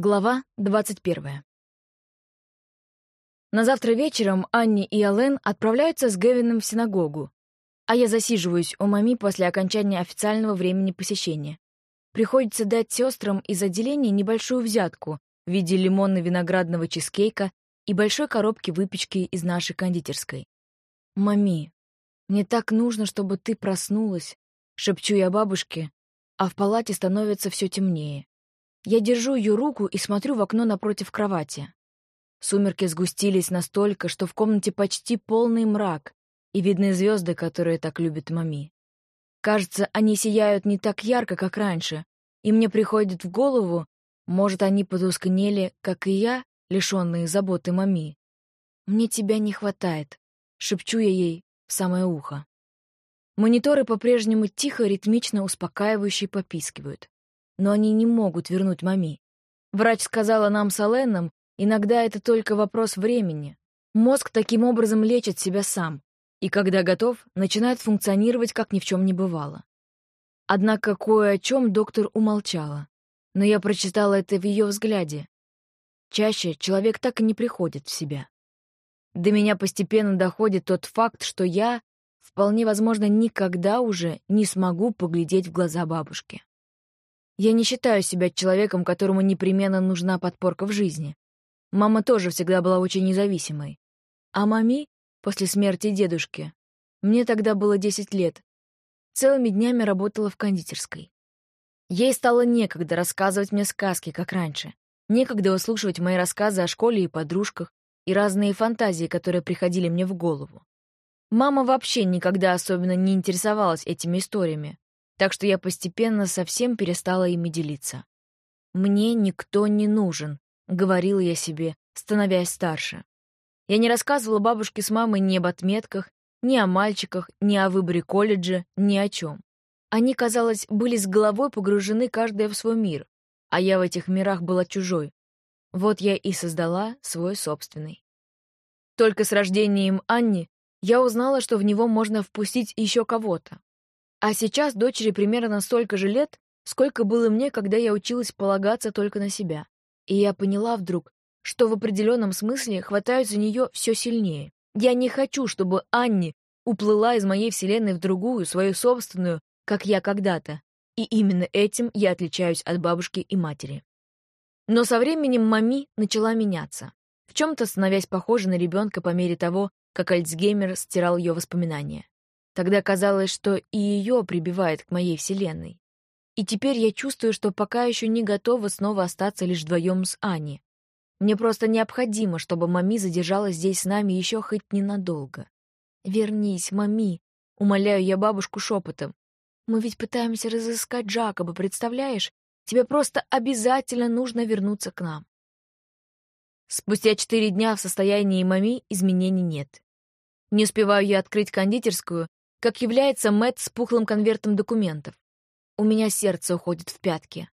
Глава 21. На завтра вечером Анни и Ален отправляются с Гевином в синагогу, а я засиживаюсь у мами после окончания официального времени посещения. Приходится дать сестрам из отделения небольшую взятку в виде лимонно-виноградного чизкейка и большой коробки выпечки из нашей кондитерской. «Мами, мне так нужно, чтобы ты проснулась», — шепчу я бабушке, а в палате становится все темнее. Я держу ее руку и смотрю в окно напротив кровати. Сумерки сгустились настолько, что в комнате почти полный мрак, и видны звезды, которые так любит мами. Кажется, они сияют не так ярко, как раньше, и мне приходит в голову, может, они потускнели, как и я, лишенные заботы мами. «Мне тебя не хватает», — шепчу я ей в самое ухо. Мониторы по-прежнему тихо, ритмично, успокаивающе попискивают но они не могут вернуть мами. Врач сказала нам с Оленом, иногда это только вопрос времени. Мозг таким образом лечит себя сам, и когда готов, начинает функционировать, как ни в чем не бывало. Однако кое о чем доктор умолчала, но я прочитала это в ее взгляде. Чаще человек так и не приходит в себя. До меня постепенно доходит тот факт, что я, вполне возможно, никогда уже не смогу поглядеть в глаза бабушки. Я не считаю себя человеком, которому непременно нужна подпорка в жизни. Мама тоже всегда была очень независимой. А мами, после смерти дедушки, мне тогда было 10 лет, целыми днями работала в кондитерской. Ей стало некогда рассказывать мне сказки, как раньше, некогда выслушивать мои рассказы о школе и подружках и разные фантазии, которые приходили мне в голову. Мама вообще никогда особенно не интересовалась этими историями, так что я постепенно совсем перестала ими делиться. «Мне никто не нужен», — говорила я себе, становясь старше. Я не рассказывала бабушке с мамой ни об отметках, ни о мальчиках, ни о выборе колледжа, ни о чем. Они, казалось, были с головой погружены каждая в свой мир, а я в этих мирах была чужой. Вот я и создала свой собственный. Только с рождением Анни я узнала, что в него можно впустить еще кого-то. А сейчас дочери примерно столько же лет, сколько было мне, когда я училась полагаться только на себя. И я поняла вдруг, что в определенном смысле хватают за нее все сильнее. Я не хочу, чтобы Анни уплыла из моей вселенной в другую, свою собственную, как я когда-то. И именно этим я отличаюсь от бабушки и матери. Но со временем мами начала меняться, в чем-то становясь похожей на ребенка по мере того, как Альцгеймер стирал ее воспоминания. Тогда казалось, что и ее прибивает к моей вселенной. И теперь я чувствую, что пока еще не готова снова остаться лишь вдвоем с Аней. Мне просто необходимо, чтобы Мами задержалась здесь с нами еще хоть ненадолго. «Вернись, Мами!» — умоляю я бабушку шепотом. «Мы ведь пытаемся разыскать Джакоба, представляешь? Тебе просто обязательно нужно вернуться к нам». Спустя четыре дня в состоянии Мами изменений нет. Не успеваю я открыть кондитерскую, как является Мэтт с пухлым конвертом документов. У меня сердце уходит в пятки.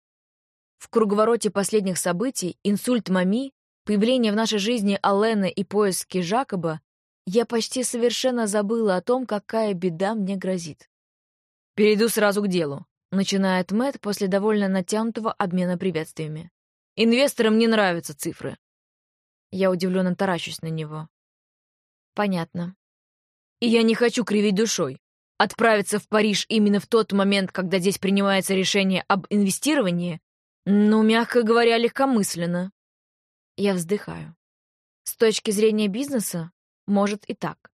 В круговороте последних событий, инсульт Мами, появление в нашей жизни Алена и поиски Жакоба, я почти совершенно забыла о том, какая беда мне грозит. «Перейду сразу к делу», — начинает Мэтт после довольно натянутого обмена приветствиями. «Инвесторам не нравятся цифры». Я удивленно таращусь на него. «Понятно. И я не хочу кривить душой. Отправиться в Париж именно в тот момент, когда здесь принимается решение об инвестировании, ну, мягко говоря, легкомысленно. Я вздыхаю. С точки зрения бизнеса, может и так.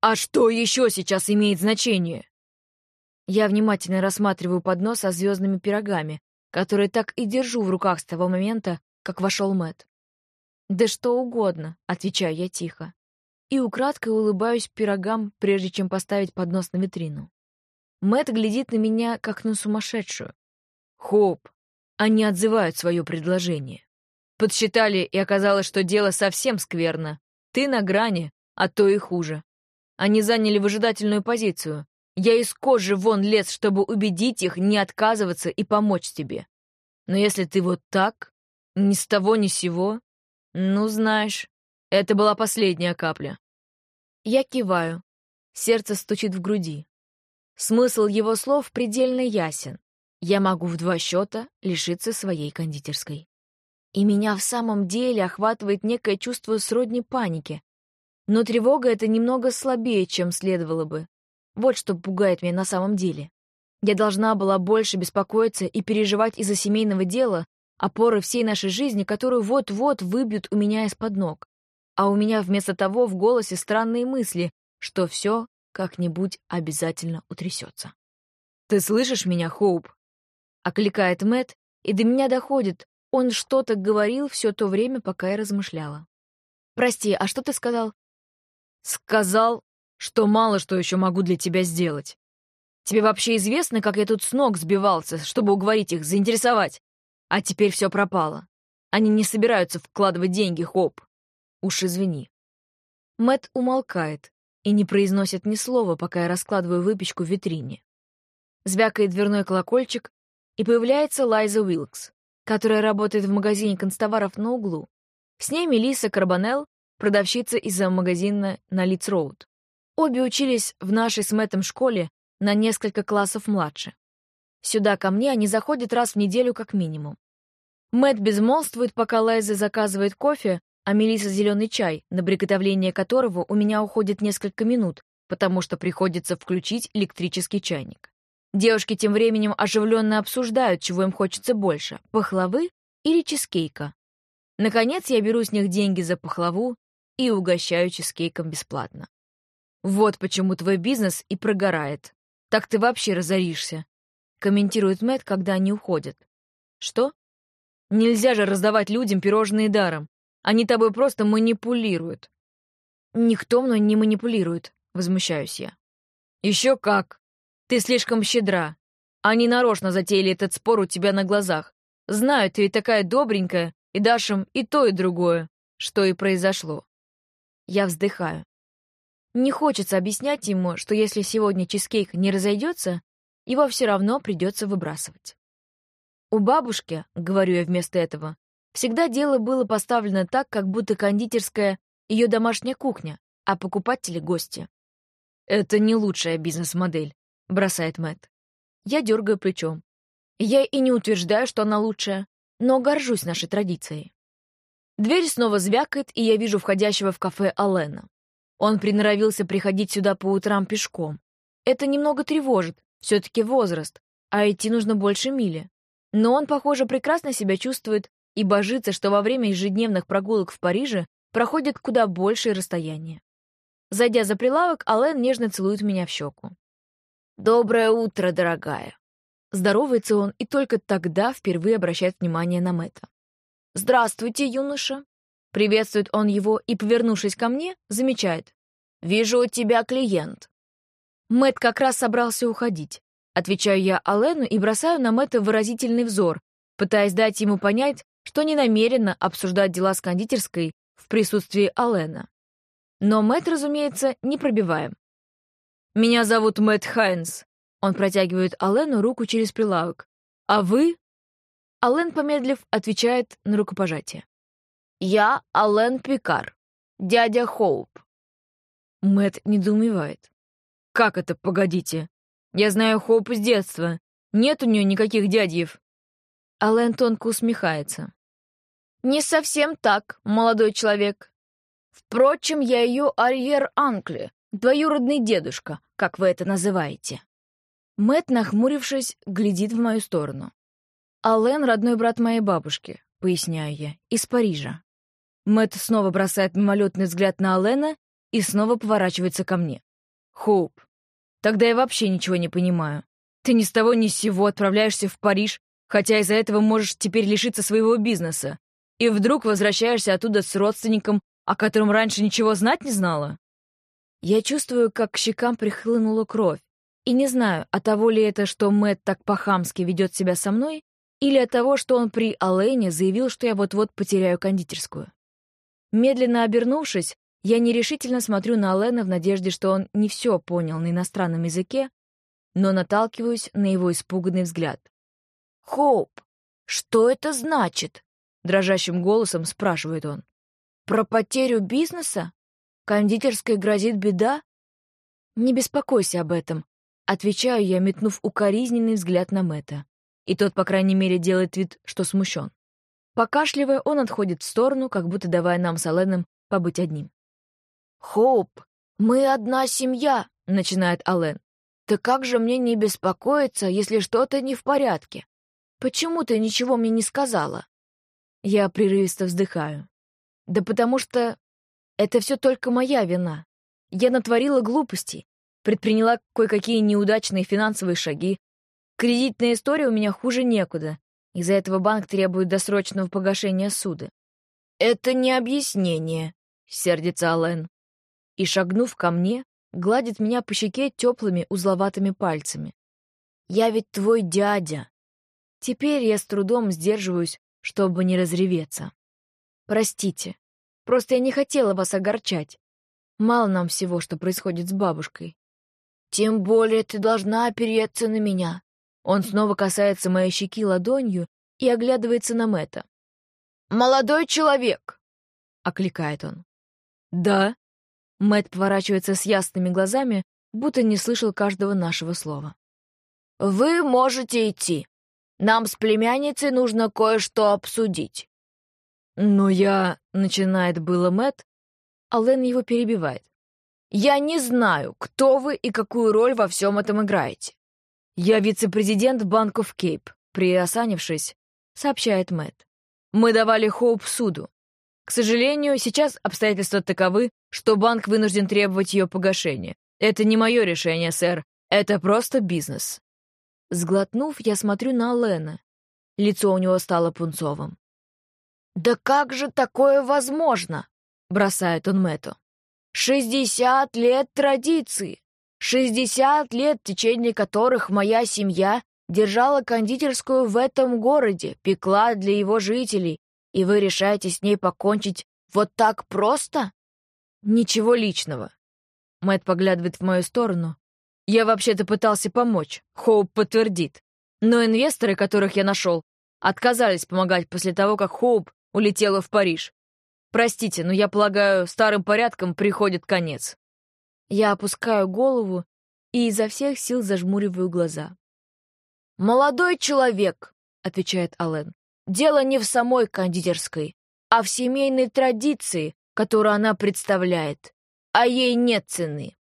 А что еще сейчас имеет значение? Я внимательно рассматриваю поднос со звездными пирогами, которые так и держу в руках с того момента, как вошел Мэт. «Да что угодно», — отвечаю я тихо и украдкой улыбаюсь пирогам, прежде чем поставить поднос на витрину. Мэт глядит на меня, как на сумасшедшую. Хоп, они отзывают свое предложение. Подсчитали, и оказалось, что дело совсем скверно. Ты на грани, а то и хуже. Они заняли выжидательную позицию. Я из кожи вон лез, чтобы убедить их не отказываться и помочь тебе. Но если ты вот так, ни с того ни сего, ну, знаешь, это была последняя капля. Я киваю. Сердце стучит в груди. Смысл его слов предельно ясен. Я могу в два счета лишиться своей кондитерской. И меня в самом деле охватывает некое чувство сродни паники. Но тревога — это немного слабее, чем следовало бы. Вот что пугает меня на самом деле. Я должна была больше беспокоиться и переживать из-за семейного дела, опоры всей нашей жизни, которую вот-вот выбьют у меня из-под ног. А у меня вместо того в голосе странные мысли, что все как-нибудь обязательно утрясется. «Ты слышишь меня, Хоуп?» — окликает Мэт, и до меня доходит. Он что-то говорил все то время, пока я размышляла. «Прости, а что ты сказал?» «Сказал, что мало что еще могу для тебя сделать. Тебе вообще известно, как я тут с ног сбивался, чтобы уговорить их, заинтересовать? А теперь все пропало. Они не собираются вкладывать деньги, Хоп. Уж извини». Мэт умолкает и не произносит ни слова, пока я раскладываю выпечку в витрине. Звякает дверной колокольчик, и появляется Лайза Уилкс, которая работает в магазине констоваров на углу. С ней Мелисса Карбонелл, продавщица из-за магазина на Литц-Роуд. Обе учились в нашей с Мэттом школе на несколько классов младше. Сюда ко мне они заходят раз в неделю как минимум. Мэтт безмолвствует, пока Лайза заказывает кофе, а Мелисса зеленый чай, на приготовление которого у меня уходит несколько минут, потому что приходится включить электрический чайник. Девушки тем временем оживленно обсуждают, чего им хочется больше — пахлавы или чизкейка. Наконец я беру с них деньги за пахлаву и угощаю чизкейком бесплатно. «Вот почему твой бизнес и прогорает. Так ты вообще разоришься», — комментирует Мэтт, когда они уходят. «Что? Нельзя же раздавать людям пирожные даром. Они тобой просто манипулируют». «Никто мной не манипулирует», — возмущаюсь я. «Еще как. Ты слишком щедра. Они нарочно затеяли этот спор у тебя на глазах. Знают, ты такая добренькая, и дашь им и то, и другое, что и произошло». Я вздыхаю. Не хочется объяснять ему, что если сегодня чизкейк не разойдется, его все равно придется выбрасывать. У бабушки, говорю я вместо этого, Всегда дело было поставлено так, как будто кондитерская — ее домашняя кухня, а покупатели — гости. «Это не лучшая бизнес-модель», — бросает Мэтт. Я дергаю плечом. Я и не утверждаю, что она лучшая, но горжусь нашей традицией. Дверь снова звякает, и я вижу входящего в кафе Алена. Он приноровился приходить сюда по утрам пешком. Это немного тревожит, все-таки возраст, а идти нужно больше мили. Но он, похоже, прекрасно себя чувствует и божится, что во время ежедневных прогулок в Париже проходит куда большее расстояние. Зайдя за прилавок, Ален нежно целует меня в щеку. «Доброе утро, дорогая!» Здоровается он и только тогда впервые обращает внимание на Мэтта. «Здравствуйте, юноша!» Приветствует он его и, повернувшись ко мне, замечает. «Вижу у тебя клиент». Мэт как раз собрался уходить. Отвечаю я Алену и бросаю на Мэтта выразительный взор, пытаясь дать ему понять, что не намерена обсуждать дела с кондитерской в присутствии Алена. Но Мэтт, разумеется, не пробиваем. «Меня зовут Мэтт Хайнс», — он протягивает Алену руку через прилавок. «А вы?» Ален, помедлив, отвечает на рукопожатие. «Я Ален Пикар, дядя Хоуп». Мэтт недоумевает. «Как это, погодите? Я знаю Хоуп с детства. Нет у нее никаких дядьев». Ален тонко усмехается. «Не совсем так, молодой человек. Впрочем, я ее арьер-анкли, двоюродный дедушка, как вы это называете». Мэт, нахмурившись, глядит в мою сторону. «Ален — родной брат моей бабушки», — поясняю я, — «из Парижа». Мэт снова бросает мимолетный взгляд на Алена и снова поворачивается ко мне. «Хоуп, тогда я вообще ничего не понимаю. Ты ни с того ни с сего отправляешься в Париж хотя из-за этого можешь теперь лишиться своего бизнеса, и вдруг возвращаешься оттуда с родственником, о котором раньше ничего знать не знала? Я чувствую, как к щекам прихлынула кровь, и не знаю, от того ли это, что Мэтт так по-хамски ведет себя со мной, или от того, что он при Алэне заявил, что я вот-вот потеряю кондитерскую. Медленно обернувшись, я нерешительно смотрю на Алена в надежде, что он не все понял на иностранном языке, но наталкиваюсь на его испуганный взгляд. «Хоуп, что это значит?» — дрожащим голосом спрашивает он. «Про потерю бизнеса? Кондитерской грозит беда?» «Не беспокойся об этом», — отвечаю я, метнув укоризненный взгляд на Мэтта. И тот, по крайней мере, делает вид, что смущен. Покашливая, он отходит в сторону, как будто давая нам с Аленом побыть одним. «Хоуп, мы одна семья», — начинает Ален. «Ты как же мне не беспокоиться, если что-то не в порядке? Почему ты ничего мне не сказала?» Я прерывисто вздыхаю. «Да потому что это все только моя вина. Я натворила глупостей, предприняла кое-какие неудачные финансовые шаги. Кредитная история у меня хуже некуда. Из-за этого банк требует досрочного погашения суда. «Это не объяснение», — сердится Ален. И, шагнув ко мне, гладит меня по щеке теплыми узловатыми пальцами. «Я ведь твой дядя». Теперь я с трудом сдерживаюсь, чтобы не разреветься. Простите, просто я не хотела вас огорчать. Мало нам всего, что происходит с бабушкой. Тем более ты должна опереться на меня. Он снова касается моей щеки ладонью и оглядывается на Мэтта. «Молодой человек!» — окликает он. «Да?» Мэтт поворачивается с ясными глазами, будто не слышал каждого нашего слова. «Вы можете идти. Нам с племянницей нужно кое-что обсудить». «Но я...» — начинает было Мэтт, а Лен его перебивает. «Я не знаю, кто вы и какую роль во всем этом играете. Я вице-президент Банков Кейп, приосанившись, сообщает Мэтт. Мы давали Хоуп суду. К сожалению, сейчас обстоятельства таковы, что банк вынужден требовать ее погашения. Это не мое решение, сэр. Это просто бизнес. Сглотнув, я смотрю на Лена. Лицо у него стало пунцовым. «Да как же такое возможно?» — бросает он Мэтту. «Шестьдесят лет традиции! Шестьдесят лет, в течение которых моя семья держала кондитерскую в этом городе, пекла для его жителей, и вы решаете с ней покончить вот так просто? Ничего личного. Мэтт поглядывает в мою сторону. Я вообще-то пытался помочь, Хоуп подтвердит. Но инвесторы, которых я нашел, отказались помогать после того, как Хоуп улетела в Париж. Простите, но я полагаю, старым порядком приходит конец. Я опускаю голову и изо всех сил зажмуриваю глаза. «Молодой человек», — отвечает Ален, — «дело не в самой кондитерской, а в семейной традиции, которую она представляет, а ей нет цены.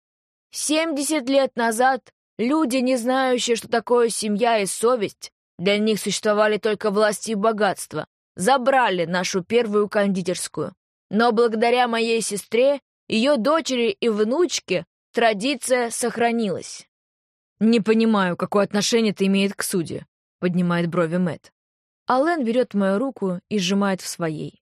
Семьдесят лет назад люди, не знающие, что такое семья и совесть, для них существовали только власти и богатство, забрали нашу первую кондитерскую. Но благодаря моей сестре, ее дочери и внучке традиция сохранилась. «Не понимаю, какое отношение это имеет к суде», — поднимает брови Мэтт. Аллен берет мою руку и сжимает в своей.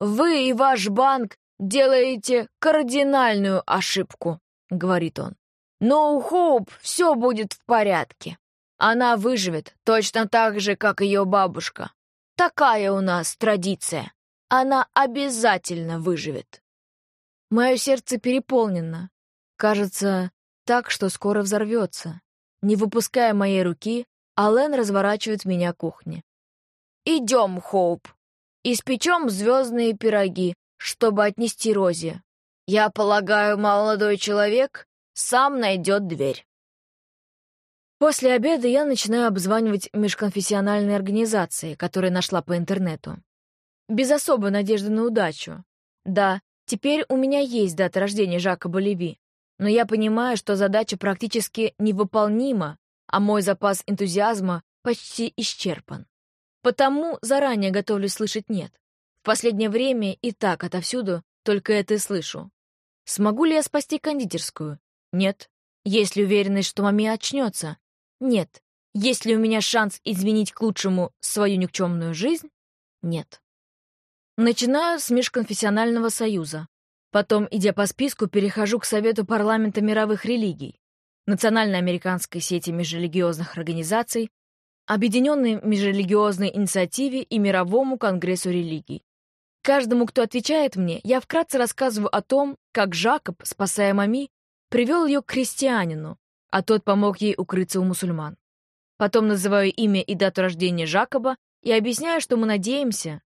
«Вы и ваш банк делаете кардинальную ошибку», — говорит он. «Но у Хоуп все будет в порядке. Она выживет точно так же, как ее бабушка. Такая у нас традиция. Она обязательно выживет». Мое сердце переполнено. Кажется, так, что скоро взорвется. Не выпуская моей руки, Ален разворачивает меня к кухне. «Идем, Хоуп. Испечем звездные пироги, чтобы отнести Розе. Я полагаю, молодой человек сам найдет дверь». После обеда я начинаю обзванивать межконфессиональные организации, которые нашла по интернету. Без особой надежды на удачу. Да, теперь у меня есть дата рождения Жака Болеви, но я понимаю, что задача практически невыполнима, а мой запас энтузиазма почти исчерпан. Потому заранее готовлюсь слышать «нет». В последнее время и так отовсюду только это и слышу. Смогу ли я спасти кондитерскую? Нет. Есть ли уверенность, что маме очнется? Нет. Есть ли у меня шанс изменить к лучшему свою никчемную жизнь? Нет. Начинаю с межконфессионального союза, Потом, идя по списку, перехожу к Совету парламента мировых религий, Национальной американской сети межрелигиозных организаций, Объединенной межрелигиозной инициативе и Мировому конгрессу религий. Каждому, кто отвечает мне, я вкратце рассказываю о том, как Жакоб, спасая Мами, привел ее к христианину, а тот помог ей укрыться у мусульман. Потом называю имя и дату рождения Жакоба и объясняю, что мы надеемся.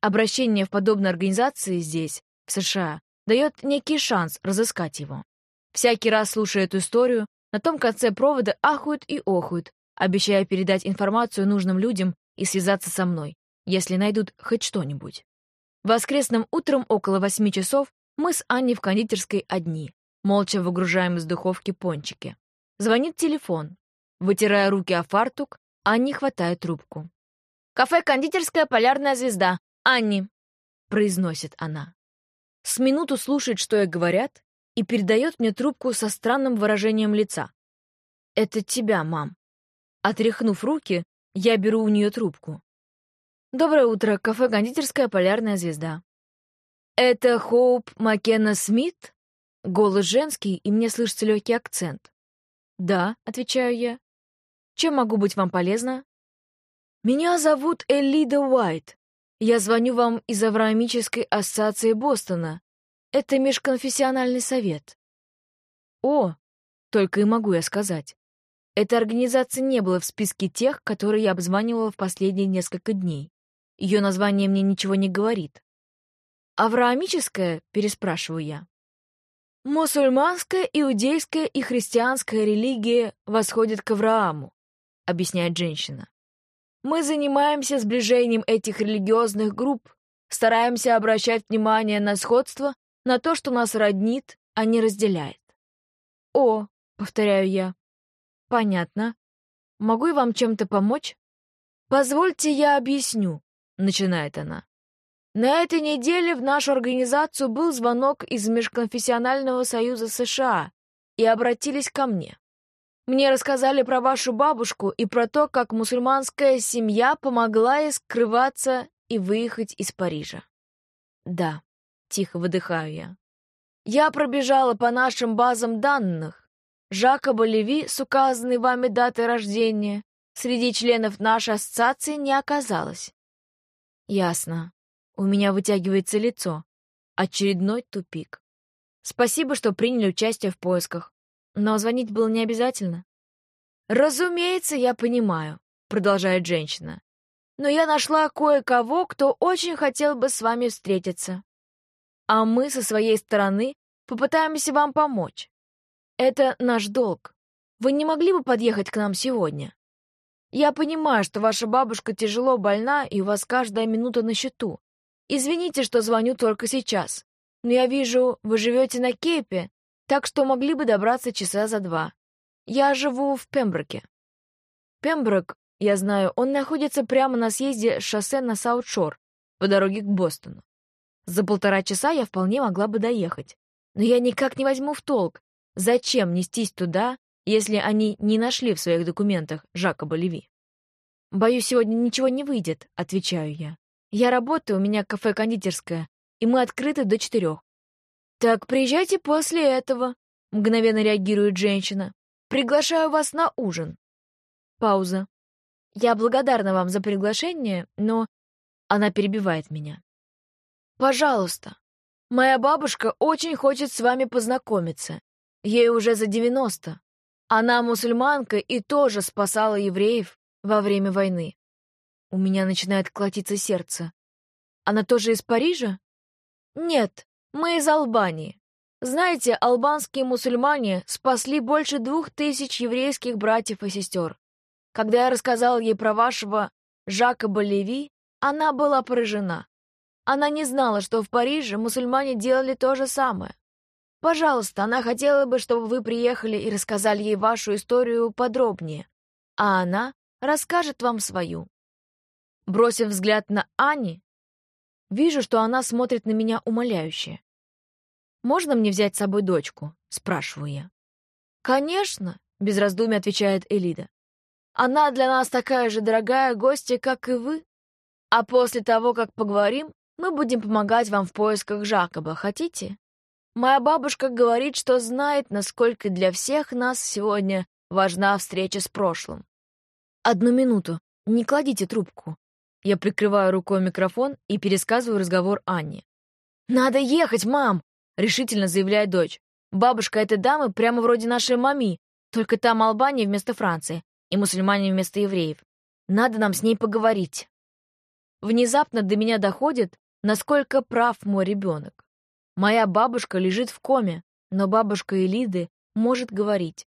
Обращение в подобные организации здесь, в США, дает некий шанс разыскать его. Всякий раз, слушая эту историю, на том конце провода ахают и охают, обещая передать информацию нужным людям и связаться со мной. если найдут хоть что-нибудь. Воскресным утром около восьми часов мы с Аней в кондитерской одни, молча выгружаем из духовки пончики. Звонит телефон. Вытирая руки о фартук, Анни хватает трубку. «Кафе «Кондитерская полярная звезда». Анни», — произносит она. С минуту слушает, что ей говорят, и передает мне трубку со странным выражением лица. «Это тебя, мам». Отряхнув руки, я беру у нее трубку. «Доброе утро, кафе «Кондитерская полярная звезда». «Это Хоуп Маккена Смит?» Голос женский, и мне слышится легкий акцент. «Да», — отвечаю я. «Чем могу быть вам полезна?» «Меня зовут Элида Уайт. Я звоню вам из Авраамической ассоциации Бостона. Это межконфессиональный совет». «О!» — только и могу я сказать. Эта организация не была в списке тех, которые я обзванивала в последние несколько дней. Ее название мне ничего не говорит. «Авраамическая?» — переспрашиваю я. «Мусульманская, иудейская и христианская религия восходят к Аврааму», — объясняет женщина. «Мы занимаемся сближением этих религиозных групп, стараемся обращать внимание на сходство, на то, что нас роднит, а не разделяет». «О», — повторяю я, «Понятно. Могу я вам чем-то помочь?» «Позвольте, я объясню», — начинает она. «На этой неделе в нашу организацию был звонок из Межконфессионального союза США и обратились ко мне. Мне рассказали про вашу бабушку и про то, как мусульманская семья помогла ей скрываться и выехать из Парижа. Да, тихо выдыхаю я. Я пробежала по нашим базам данных, Жакоба Леви с указанной вами датой рождения среди членов нашей ассоциации не оказалось. Ясно. У меня вытягивается лицо. Очередной тупик. Спасибо, что приняли участие в поисках. Но звонить было не обязательно. «Разумеется, я понимаю», — продолжает женщина. «Но я нашла кое-кого, кто очень хотел бы с вами встретиться. А мы со своей стороны попытаемся вам помочь. Это наш долг. Вы не могли бы подъехать к нам сегодня? Я понимаю, что ваша бабушка тяжело больна, и у вас каждая минута на счету. Извините, что звоню только сейчас. Но я вижу, вы живете на Кейпе, так что могли бы добраться часа за два. Я живу в Пемброке. Пемброк, я знаю, он находится прямо на съезде шоссе на Саутшор, по дороге к Бостону. За полтора часа я вполне могла бы доехать. Но я никак не возьму в толк, Зачем нестись туда, если они не нашли в своих документах Жакоба Леви? «Боюсь, сегодня ничего не выйдет», — отвечаю я. «Я работаю, у меня кафе-кондитерское, и мы открыты до четырех». «Так приезжайте после этого», — мгновенно реагирует женщина. «Приглашаю вас на ужин». Пауза. «Я благодарна вам за приглашение, но...» Она перебивает меня. «Пожалуйста, моя бабушка очень хочет с вами познакомиться. Ей уже за 90. Она мусульманка и тоже спасала евреев во время войны. У меня начинает колотиться сердце. Она тоже из Парижа? Нет, мы из Албании. Знаете, албанские мусульмане спасли больше двух тысяч еврейских братьев и сестер. Когда я рассказал ей про вашего Жакоба Леви, она была поражена. Она не знала, что в Париже мусульмане делали то же самое. Пожалуйста, она хотела бы, чтобы вы приехали и рассказали ей вашу историю подробнее, а она расскажет вам свою. Бросив взгляд на Ани, вижу, что она смотрит на меня умоляюще. «Можно мне взять с собой дочку?» — спрашиваю я. «Конечно», — без раздумий отвечает Элида. «Она для нас такая же дорогая гостья, как и вы. А после того, как поговорим, мы будем помогать вам в поисках Жакоба. Хотите?» Моя бабушка говорит, что знает, насколько для всех нас сегодня важна встреча с прошлым. Одну минуту, не кладите трубку. Я прикрываю рукой микрофон и пересказываю разговор Анне. «Надо ехать, мам!» — решительно заявляет дочь. «Бабушка этой дамы прямо вроде нашей мами, только там Албания вместо Франции и мусульмане вместо евреев. Надо нам с ней поговорить». Внезапно до меня доходит, насколько прав мой ребенок. Моя бабушка лежит в коме, но бабушка Элиды может говорить.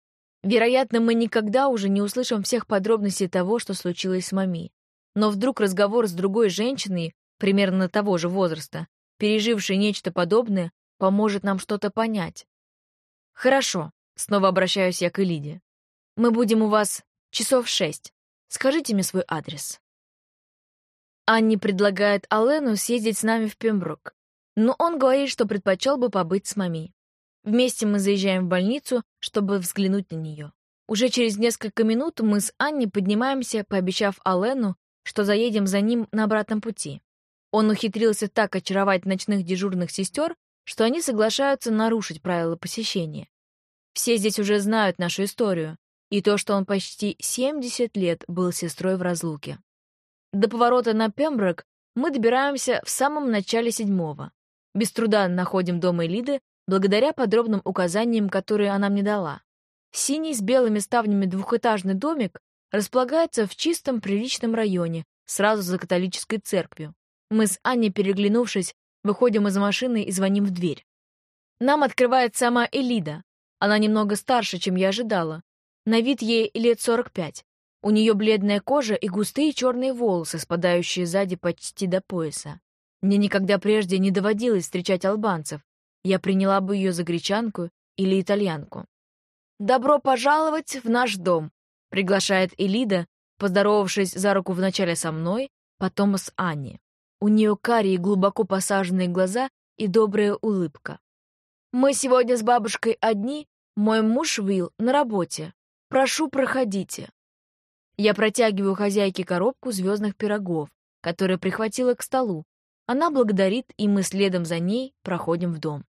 Вероятно, мы никогда уже не услышим всех подробностей того, что случилось с Мами. Но вдруг разговор с другой женщиной, примерно того же возраста, пережившей нечто подобное, поможет нам что-то понять. Хорошо, снова обращаюсь я к Элиде. Мы будем у вас часов шесть. Скажите мне свой адрес. Анни предлагает Алену съездить с нами в Пембрук, но он говорит, что предпочел бы побыть с мами. Вместе мы заезжаем в больницу, чтобы взглянуть на нее. Уже через несколько минут мы с Анни поднимаемся, пообещав Алену, что заедем за ним на обратном пути. Он ухитрился так очаровать ночных дежурных сестер, что они соглашаются нарушить правила посещения. Все здесь уже знают нашу историю, и то, что он почти 70 лет был сестрой в разлуке. До поворота на Пемброк мы добираемся в самом начале седьмого. Без труда находим дом Элиды, благодаря подробным указаниям, которые она мне дала. Синий с белыми ставнями двухэтажный домик располагается в чистом приличном районе, сразу за католической церковью. Мы с Аней, переглянувшись, выходим из машины и звоним в дверь. Нам открывает сама Элида. Она немного старше, чем я ожидала. На вид ей лет 45. У нее бледная кожа и густые черные волосы, спадающие сзади почти до пояса. Мне никогда прежде не доводилось встречать албанцев. Я приняла бы ее за гречанку или итальянку. «Добро пожаловать в наш дом», — приглашает Элида, поздоровавшись за руку вначале со мной, потом с Аней. У нее карие глубоко посаженные глаза и добрая улыбка. «Мы сегодня с бабушкой одни, мой муж Уилл на работе. Прошу, проходите». Я протягиваю хозяйке коробку звездных пирогов, которые прихватила к столу. Она благодарит, и мы следом за ней проходим в дом.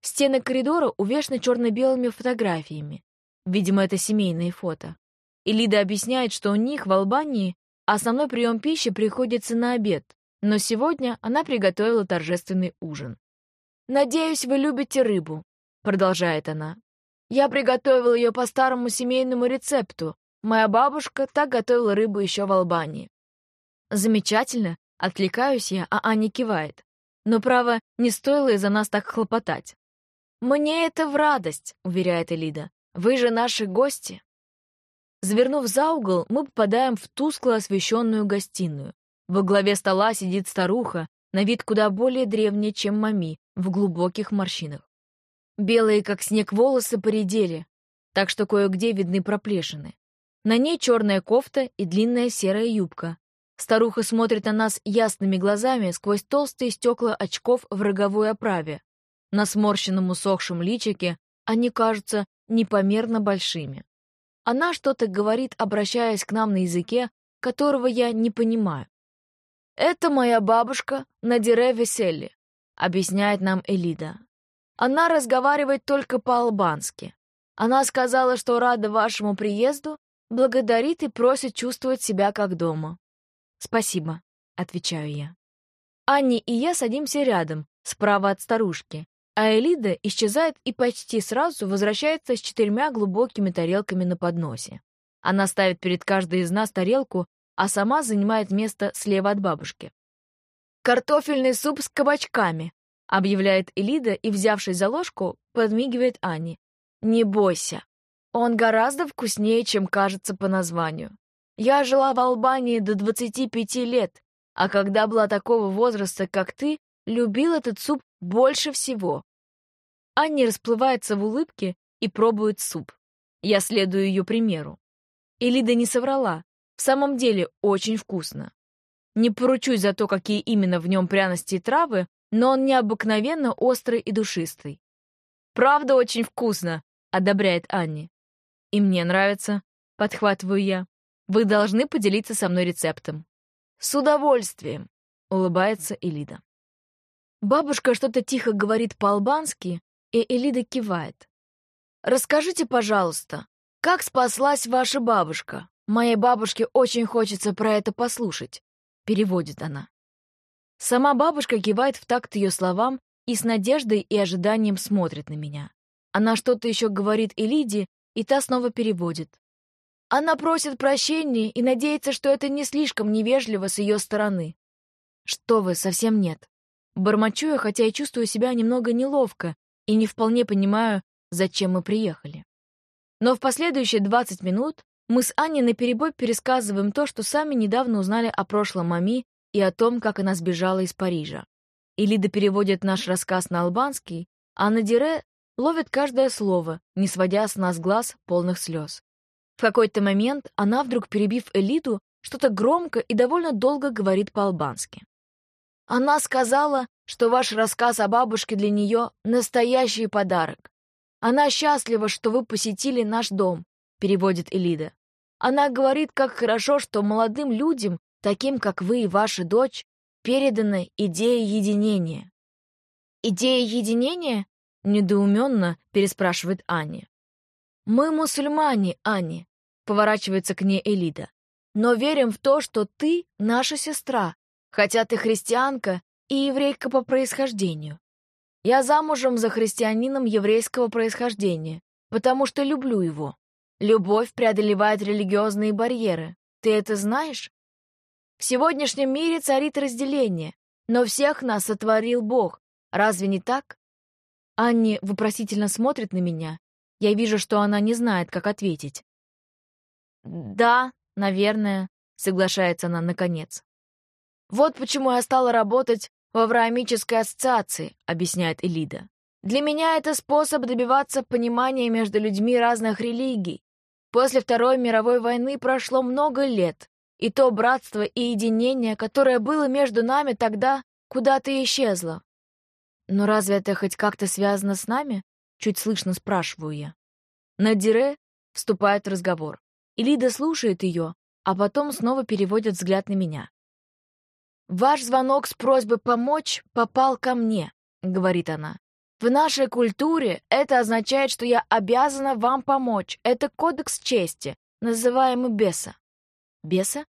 Стены коридора увешаны черно-белыми фотографиями. Видимо, это семейные фото. И Лида объясняет, что у них в Албании основной прием пищи приходится на обед, но сегодня она приготовила торжественный ужин. «Надеюсь, вы любите рыбу», — продолжает она. «Я приготовила ее по старому семейному рецепту. Моя бабушка так готовила рыбу еще в Албании». «Замечательно», — отвлекаюсь я, а Аня кивает. «Но, право, не стоило из-за нас так хлопотать». «Мне это в радость», — уверяет Элида. «Вы же наши гости». Завернув за угол, мы попадаем в тускло освещенную гостиную. Во главе стола сидит старуха, на вид куда более древняя, чем мами, в глубоких морщинах. Белые, как снег, волосы поредели, так что кое-где видны проплешины. На ней черная кофта и длинная серая юбка. Старуха смотрит на нас ясными глазами сквозь толстые стекла очков в роговой оправе. На сморщенном усохшем личике они кажутся непомерно большими. Она что-то говорит, обращаясь к нам на языке, которого я не понимаю. «Это моя бабушка Надире Веселли», — объясняет нам Элида. «Она разговаривает только по-албански. Она сказала, что рада вашему приезду, благодарит и просит чувствовать себя как дома». «Спасибо», — отвечаю я. Анни и я садимся рядом, справа от старушки, а Элида исчезает и почти сразу возвращается с четырьмя глубокими тарелками на подносе. Она ставит перед каждой из нас тарелку, а сама занимает место слева от бабушки. «Картофельный суп с кабачками», — объявляет Элида и, взявшись за ложку, подмигивает Ане. «Не бойся, он гораздо вкуснее, чем кажется по названию. Я жила в Албании до 25 лет, а когда была такого возраста, как ты, любил этот суп больше всего. Анни расплывается в улыбке и пробует суп. Я следую ее примеру. Элида не соврала. В самом деле очень вкусно. Не поручусь за то, какие именно в нем пряности и травы, но он необыкновенно острый и душистый. «Правда очень вкусно», — одобряет Анни. «И мне нравится», — подхватываю я. «Вы должны поделиться со мной рецептом». «С удовольствием», — улыбается Элида. Бабушка что-то тихо говорит по-албански, и Элида кивает. «Расскажите, пожалуйста, как спаслась ваша бабушка? Моей бабушке очень хочется про это послушать», — переводит она. Сама бабушка кивает в такт ее словам и с надеждой и ожиданием смотрит на меня. Она что-то еще говорит Элиде, и та снова переводит. Она просит прощения и надеется, что это не слишком невежливо с ее стороны. Что вы, совсем нет. Бормочу я, хотя и чувствую себя немного неловко, и не вполне понимаю, зачем мы приехали. Но в последующие 20 минут Мы с Аней наперебой пересказываем то, что сами недавно узнали о прошлом мами и о том, как она сбежала из Парижа. Илида переводит наш рассказ на албанский, а Надире ловит каждое слово, не сводя с нас глаз полных слез. В какой-то момент она, вдруг перебив Элиду, что-то громко и довольно долго говорит по-албански. Она сказала, что ваш рассказ о бабушке для нее — настоящий подарок. Она счастлива, что вы посетили наш дом, переводит Элида. Она говорит, как хорошо, что молодым людям, таким как вы и ваша дочь, передана идея единения. «Идея единения?» — недоуменно переспрашивает Аня. «Мы мусульмане, Аня», — поворачивается к ней Элида. «Но верим в то, что ты наша сестра, хотя ты христианка и еврейка по происхождению. Я замужем за христианином еврейского происхождения, потому что люблю его. Любовь преодолевает религиозные барьеры. Ты это знаешь? В сегодняшнем мире царит разделение, но всех нас сотворил Бог. Разве не так? Анни вопросительно смотрит на меня. Я вижу, что она не знает, как ответить. «Да, наверное», — соглашается она наконец. «Вот почему я стала работать в Авраамической ассоциации», — объясняет Элида. «Для меня это способ добиваться понимания между людьми разных религий. После Второй мировой войны прошло много лет, и то братство и единение, которое было между нами тогда, куда-то исчезло. Но разве это хоть как-то связано с нами? Чуть слышно спрашиваю я. Надире вступает в разговор. Элида слушает ее, а потом снова переводит взгляд на меня. «Ваш звонок с просьбой помочь попал ко мне», — говорит она. «В нашей культуре это означает, что я обязана вам помочь. Это кодекс чести, называемый беса». «Беса?»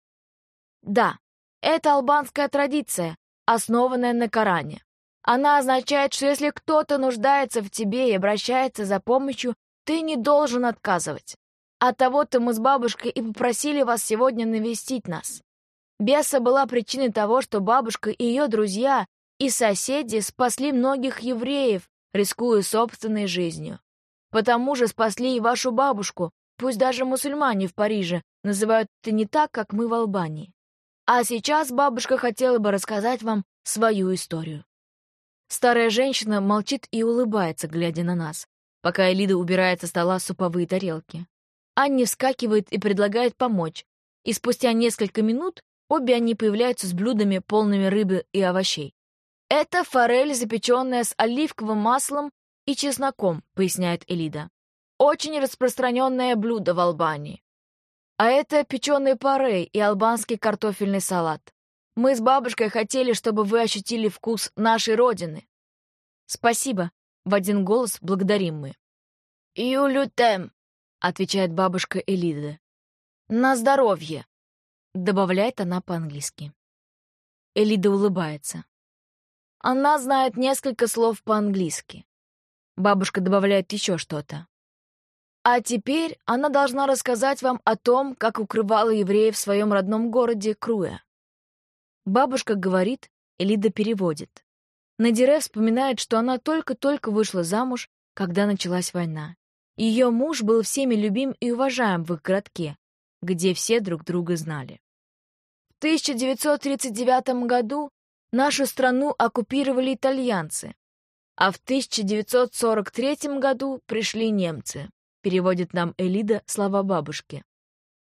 «Да, это албанская традиция, основанная на Коране. Она означает, что если кто-то нуждается в тебе и обращается за помощью, ты не должен отказывать. От того-то мы с бабушкой и попросили вас сегодня навестить нас. Беса была причиной того, что бабушка и ее друзья и соседи спасли многих евреев, рискуя собственной жизнью. Потому же спасли и вашу бабушку, пусть даже мусульмане в Париже называют это не так, как мы в Албании. А сейчас бабушка хотела бы рассказать вам свою историю. Старая женщина молчит и улыбается, глядя на нас, пока Элида убирает со стола суповые тарелки. Анни вскакивает и предлагает помочь, и спустя несколько минут Обе они появляются с блюдами, полными рыбы и овощей. «Это форель, запеченная с оливковым маслом и чесноком», — поясняет Элида. «Очень распространенное блюдо в Албании. А это печеный парей и албанский картофельный салат. Мы с бабушкой хотели, чтобы вы ощутили вкус нашей родины». «Спасибо», — в один голос благодарим мы. «Юлютем», — отвечает бабушка Элида. «На здоровье», Добавляет она по-английски. Элида улыбается. Она знает несколько слов по-английски. Бабушка добавляет еще что-то. А теперь она должна рассказать вам о том, как укрывала евреев в своем родном городе Круя. Бабушка говорит, Элида переводит. Надире вспоминает, что она только-только вышла замуж, когда началась война. Ее муж был всеми любим и уважаем в их городке, где все друг друга знали. 1939 году нашу страну оккупировали итальянцы, а в 1943 году пришли немцы, переводит нам Элида слова бабушки.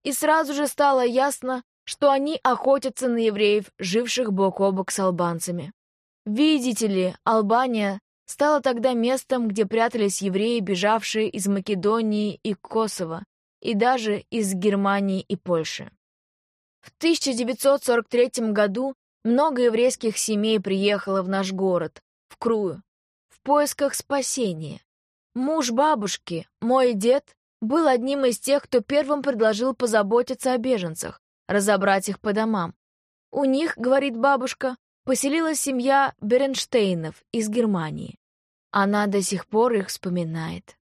И сразу же стало ясно, что они охотятся на евреев, живших бок о бок с албанцами. Видите ли, Албания стала тогда местом, где прятались евреи, бежавшие из Македонии и Косово, и даже из Германии и Польши. В 1943 году много еврейских семей приехало в наш город, в Крую, в поисках спасения. Муж бабушки, мой дед, был одним из тех, кто первым предложил позаботиться о беженцах, разобрать их по домам. У них, говорит бабушка, поселилась семья Беренштейнов из Германии. Она до сих пор их вспоминает.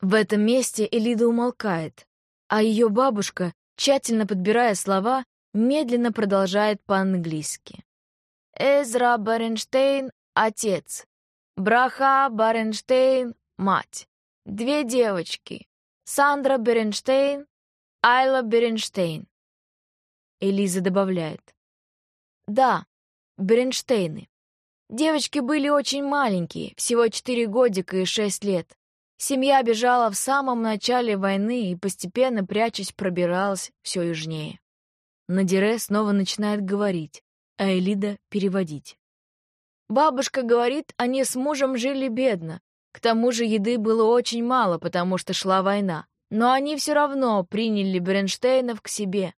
В этом месте Элида умолкает, а ее бабушка тщательно подбирая слова, медленно продолжает по-английски. Эзра Баренштейн — отец. Браха Баренштейн — мать. Две девочки. Сандра Беренштейн, Айла Беренштейн. Элиза добавляет. Да, Беренштейны. Девочки были очень маленькие, всего четыре годика и шесть лет. Семья бежала в самом начале войны и постепенно, прячась, пробиралась все южнее. Надире снова начинает говорить, а Элида — переводить. Бабушка говорит, они с мужем жили бедно. К тому же еды было очень мало, потому что шла война. Но они все равно приняли Бренштейнов к себе.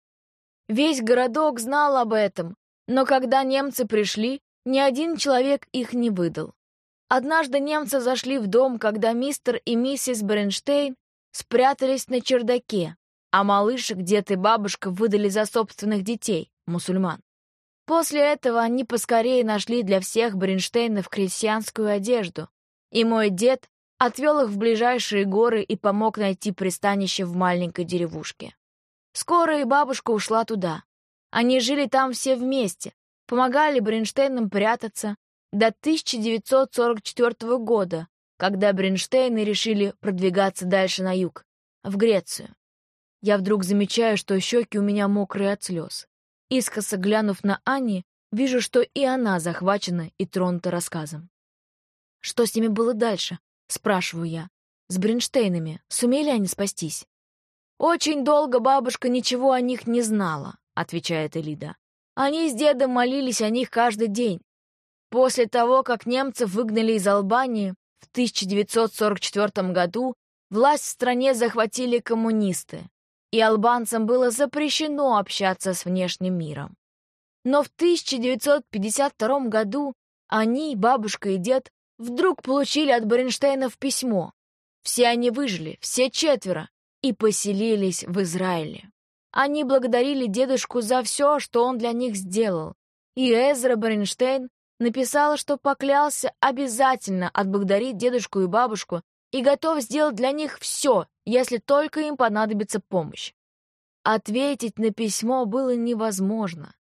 Весь городок знал об этом, но когда немцы пришли, ни один человек их не выдал. Однажды немцы зашли в дом, когда мистер и миссис Бренштейн спрятались на чердаке, а малышек дед и бабушка выдали за собственных детей, мусульман. После этого они поскорее нашли для всех Бринштейнов крестьянскую одежду, и мой дед отвел их в ближайшие горы и помог найти пристанище в маленькой деревушке. Скоро и бабушка ушла туда. Они жили там все вместе, помогали Бринштейнам прятаться до 1944 года, когда Бринштейны решили продвигаться дальше на юг, в Грецию. Я вдруг замечаю, что щеки у меня мокрые от слез. Искоса глянув на Ани, вижу, что и она захвачена и тронута рассказом. «Что с ними было дальше?» — спрашиваю я. «С Бринштейнами. Сумели они спастись?» «Очень долго бабушка ничего о них не знала», — отвечает Элида. «Они с дедом молились о них каждый день. После того, как немцев выгнали из Албании в 1944 году, власть в стране захватили коммунисты и албанцам было запрещено общаться с внешним миром. Но в 1952 году они, бабушка и дед, вдруг получили от Баренштейнов письмо. Все они выжили, все четверо, и поселились в Израиле. Они благодарили дедушку за все, что он для них сделал. И Эзра Баренштейн написал, что поклялся обязательно отблагодарить дедушку и бабушку и готов сделать для них все, если только им понадобится помощь. Ответить на письмо было невозможно.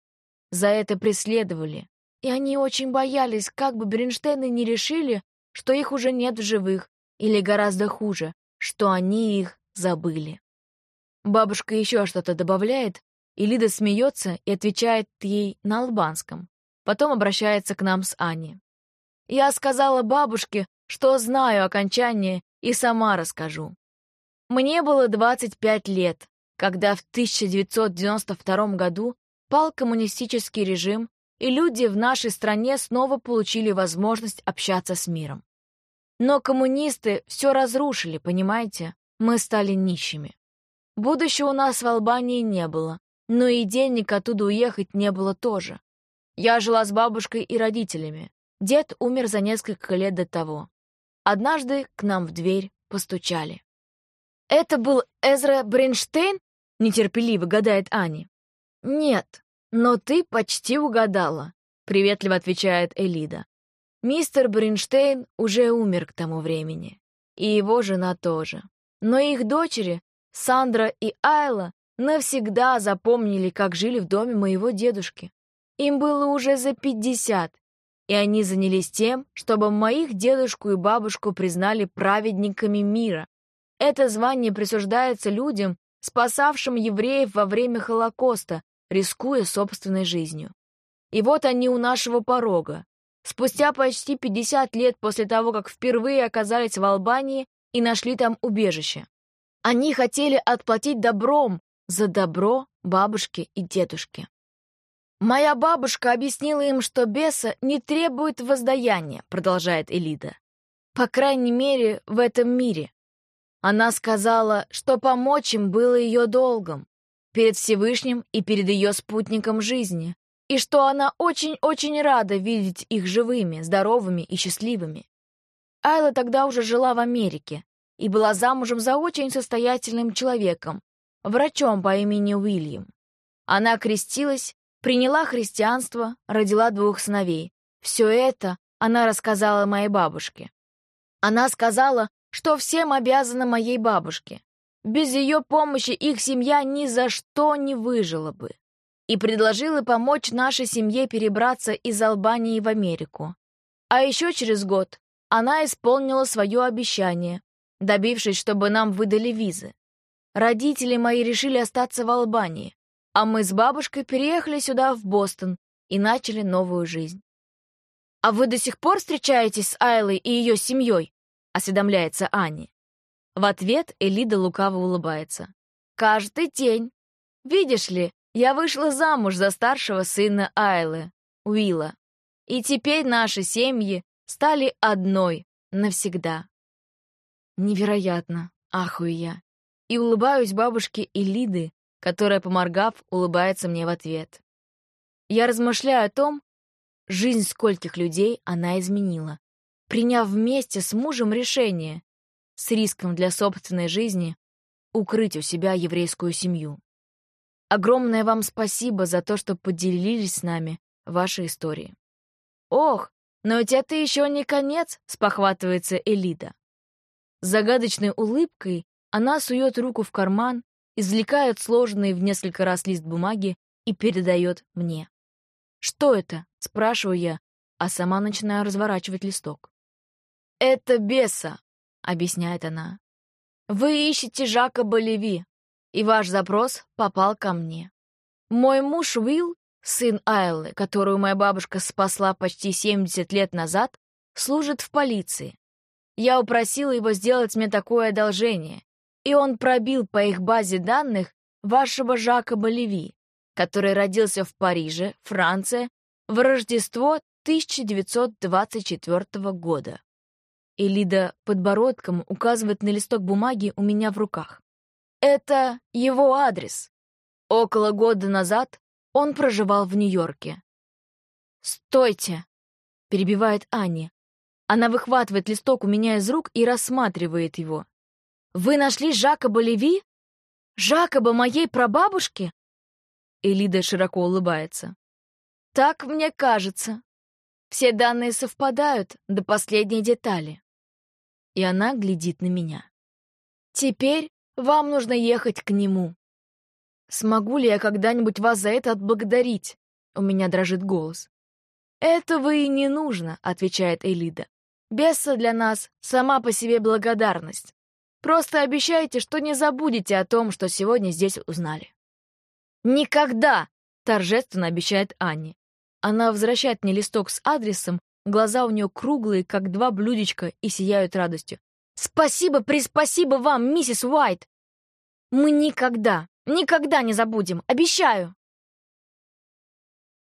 За это преследовали, и они очень боялись, как бы Бернштейны не решили, что их уже нет в живых, или гораздо хуже, что они их забыли. Бабушка еще что-то добавляет, и Лида смеется и отвечает ей на албанском. Потом обращается к нам с Аней. Я сказала бабушке, что знаю окончание и сама расскажу. Мне было 25 лет, когда в 1992 году пал коммунистический режим, и люди в нашей стране снова получили возможность общаться с миром. Но коммунисты все разрушили, понимаете? Мы стали нищими. Будущего у нас в Албании не было, но и денег оттуда уехать не было тоже. Я жила с бабушкой и родителями. Дед умер за несколько лет до того. Однажды к нам в дверь постучали. «Это был Эзра Бринштейн?» — нетерпеливо гадает Ани. «Нет, но ты почти угадала», — приветливо отвечает Элида. Мистер Бринштейн уже умер к тому времени. И его жена тоже. Но их дочери, Сандра и Айла, навсегда запомнили, как жили в доме моего дедушки. Им было уже за пятьдесят, и они занялись тем, чтобы моих дедушку и бабушку признали праведниками мира. Это звание присуждается людям, спасавшим евреев во время Холокоста, рискуя собственной жизнью. И вот они у нашего порога. Спустя почти 50 лет после того, как впервые оказались в Албании и нашли там убежище. Они хотели отплатить добром за добро бабушки и дедушки. «Моя бабушка объяснила им, что беса не требует воздаяния», продолжает Элида. «По крайней мере, в этом мире. Она сказала, что помочь им было ее долгом, перед Всевышним и перед ее спутником жизни, и что она очень-очень рада видеть их живыми, здоровыми и счастливыми. Айла тогда уже жила в Америке и была замужем за очень состоятельным человеком, врачом по имени Уильям. Она крестилась Приняла христианство, родила двух сыновей. Все это она рассказала моей бабушке. Она сказала, что всем обязана моей бабушке. Без ее помощи их семья ни за что не выжила бы. И предложила помочь нашей семье перебраться из Албании в Америку. А еще через год она исполнила свое обещание, добившись, чтобы нам выдали визы. Родители мои решили остаться в Албании, а мы с бабушкой переехали сюда, в Бостон, и начали новую жизнь. «А вы до сих пор встречаетесь с Айлой и ее семьей?» — осведомляется Ани. В ответ Элида лукаво улыбается. «Каждый день. Видишь ли, я вышла замуж за старшего сына Айлы, Уилла. И теперь наши семьи стали одной навсегда». Невероятно, ахую я. И улыбаюсь бабушке Элиды, которая, поморгав, улыбается мне в ответ. Я размышляю о том, жизнь скольких людей она изменила, приняв вместе с мужем решение с риском для собственной жизни укрыть у себя еврейскую семью. Огромное вам спасибо за то, что поделились с нами вашей историей. Ох, но ведь это еще не конец, спохватывается Элида. Загадочной улыбкой она сует руку в карман, извлекает сложенный в несколько раз лист бумаги и передает мне. «Что это?» — спрашиваю я, а сама начинаю разворачивать листок. «Это беса», — объясняет она. «Вы ищете Жака Болеви, и ваш запрос попал ко мне. Мой муж Уилл, сын Айлы, которую моя бабушка спасла почти 70 лет назад, служит в полиции. Я упросила его сделать мне такое одолжение, и он пробил по их базе данных вашего Жака Болеви, который родился в Париже, Франция, в Рождество 1924 года. Элида подбородком указывает на листок бумаги у меня в руках. Это его адрес. Около года назад он проживал в Нью-Йорке. «Стойте!» — перебивает Аня. Она выхватывает листок у меня из рук и рассматривает его. «Вы нашли Жакоба Леви? Жакоба моей прабабушки?» Элида широко улыбается. «Так мне кажется. Все данные совпадают до последней детали». И она глядит на меня. «Теперь вам нужно ехать к нему». «Смогу ли я когда-нибудь вас за это отблагодарить?» У меня дрожит голос. «Этого и не нужно», — отвечает Элида. «Бесса для нас сама по себе благодарность. Просто обещайте, что не забудете о том, что сегодня здесь узнали». «Никогда!» — торжественно обещает Анни. Она возвращает мне листок с адресом, глаза у нее круглые, как два блюдечка, и сияют радостью. «Спасибо, приспасибо вам, миссис Уайт! Мы никогда, никогда не забудем, обещаю!»